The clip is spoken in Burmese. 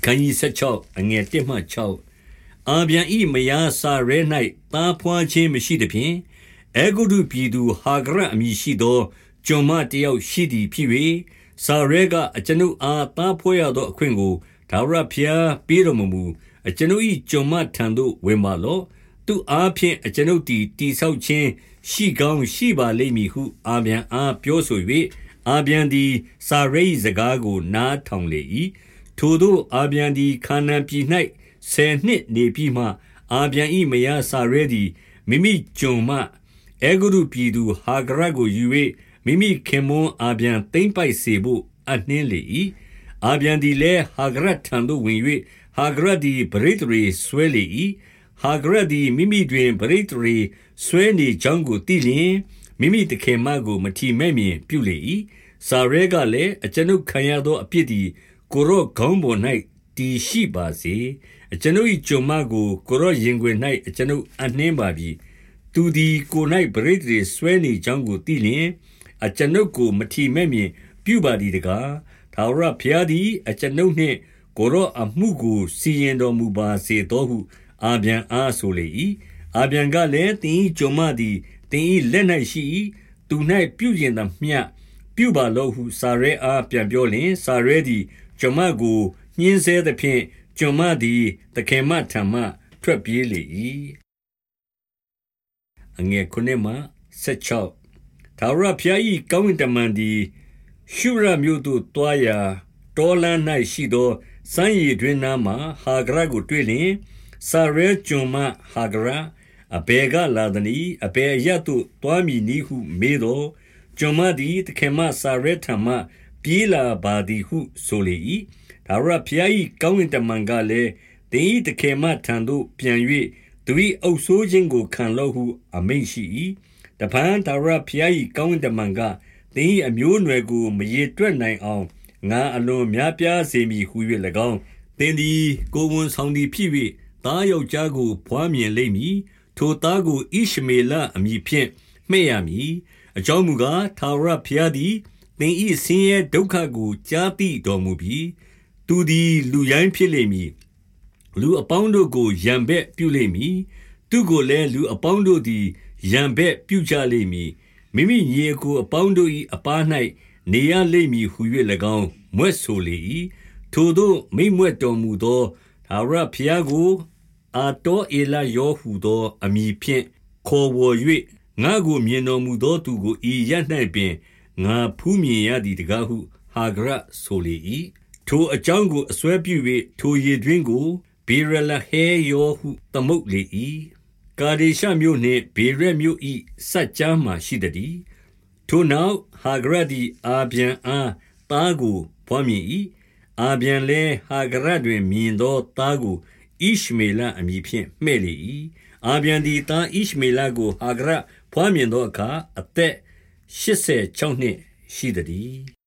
အခန်းကြီး16အငယ်1မှ6အာဗျံဤမယားစာရဲ၌သားဖွာခြင်းမရှိသဖြင့်အေဂုတုပြည်သူဟာဂရအမည်ရှိသောကျွန်မတယောက်ရှိသည်ဖြစ်၍စာရဲကအကျွန်ုပ်အားသားဖွာရသောအခွင့်ကိုဒါဝရဖျားပေးတော်မမူအကျွန်ုပ်၏ကျွန်မထံသို့ဝင်ပါလော့သူအားဖြင့်အကျွန်ုပ်သည်တိဆောက်ခြင်းရှိကောင်းရှိပါလိမ့်မည်ဟုအာဗျံအားပြောဆို၍အာဗျံသည်စာရဲ၏စကားကိုနားထောင်လေ၏ ထိုသို့အာဗျံသည်ခါနန်ပြည်၌ဆယ်နှစ်နေပြီးမှအာဗျံ၏မယားစာရဲသည်မိမိကျွန်မအေဂရုပြည်သူဟာဂရကိုယူ၍မိမိခင်မွန်းအာဗျံသိမ့်ပိုက်စေဖို့အနှင်းလေ၏အာဗျံသည်လည်းဟာဂရထံသို့ဝင်၍ဟာဂရသည်ပရိသေဆွဲလေ၏ဟာဂရသည်မိမိတွင်ပရိသေဆွဲနေကြောင်းကိုသိလျင်မိမိတခင်မကိုမထီမဲ့မြင်ပြုလေ၏စာရဲကလည်းအကျွန်ုပ်ခံရသောအပြစ်သည် ကိုရော့ခေါင်းပေါ်၌တည်ရှိပါစေအကျွန်ုပ်၏ကြုံမကိုကိုရော့ရင်ခွင်၌အကျွန်ုပ်အနှင်းပါပြီသူသည်ကို၌ပရိသေဆွဲနေကြောင်းကိုသိလျင်အကျွန်ုပ်ကိုမထီမဲ့မြင် ပြုပါသည်တကားသာဝရဖျားသည် အကျွန်ုပ်နှင့်ကိုရော့အမှုကိုစီရင်တော်မူပါစေသောဟု အာဗျံအားဆိုလေ၏အာဗျံကလည်းတင်း၏ကြုံမသည်တင်း၏လက်၌ရှိ၏သူ၌ပြုရင်သမျှပြုပါလောဟုစာရဲအားပြန်ပြောလျင်စာရဲသည် ကျွန်မကိုညှင်းဆဲသဖြင့် ကျွန်မသည် သခင်မထံမှ ထွက်ပြေးလေ၏အငယ်ခုနှစ်မှ16သာရဖျား၏ကောင်းကင်တမန်သည် ရှုရမြို့သို့တွားရာတောလန်း၌ရှိသောစံရည်တွင်နာမှာဟာဂရကိုတွေ့လျင်စာရဲကျွန်မဟာဂရအဘေကလာဒနီအဘေရတုတွားမီနီဟုမေးသောကျွန်မသည်တခင်မစာရဲထံမှ ပြေးလာပါသည်ဟုဆိုလေ၏ဒါဝရဖျား၏ကောင်းကင်တမန်ကလည်းတင်း၏တခင်မထံသို့ပြန်၍သူ၏အုပ်ဆိုးခြင်းကိုခံလို့ဟု အမိန့်ရှိ၏တပန်းဒါဝရဖျား၏ကောင်းကင်တမန်ကတင်း၏အမျိုးအနွယ်ကိုမရေတွက်နိုင်အောင်ငါအလွန်များပြားစေမည်ဟု၍၎င်းတင်းသည်ကိုဝန်ဆောင်သည်ဖြစ်၍သားယောက်ျားကိုဖွားမြင်လိမ့်မည်ထိုသားကိုဣရှမေလအမည်ဖြင့်မှဲ့ရမည်အကြောင်းမူကားသာဝရဖျားသည် သင်၏ဆင်းရဲဒုက္ခကိုကြားသိတော်မူပြီးသူသည်လူရိုင်းဖြစ်လိမ့်မည်လူအပေါင်းတို့ကိုယံဘက်ပြုလိမ့်မည်သူကိုလည်းလူအပေါင်းတို့သည်ယံဘက်ပြုကြလိမ့်မည်မိမိညီအကိုအပေါင်းတို့၏အပား၌နေရလိမ့်မည်ဟု၍၎င်းမွဲ့ဆိုလေ၏ထိုတို့မိမ့်မွဲ့တော်မူသောသာရဖျားကိုအာတောအေလယောဟုသောအမည်ဖြင့်ခေါ်ဝေါ်၍ငါကိုမြင်တော်မူသောသူကိုဤရ၌ပင် ငါဖူးမြင်ရသည်တကားဟု ဟာဂရဆိုလေ၏ထိုအကြောင်းကိုအစွဲပြု၍ထိုရေတွင်းကိုဘေရလဟဲယောဟုသမုတ်လေ၏ကာဒေရှမြို့နှင့်ဘေရက်မြို့၏စัจ जा မှရှိသည်ထိုနောက်ဟာဂရသည်အာဗျံအားသားကိုဖွားမြင်၏အာဗျံလည်းဟာဂရတွင်မြင်သောသားကိုဣရှမေလအမည်ဖြင့်မှဲ့လေ၏အာဗျံသည်သားဣရှမေလကိုဟာဂရဖွားမြင်သောအခါအသက် 86နှစ်ရှိသည်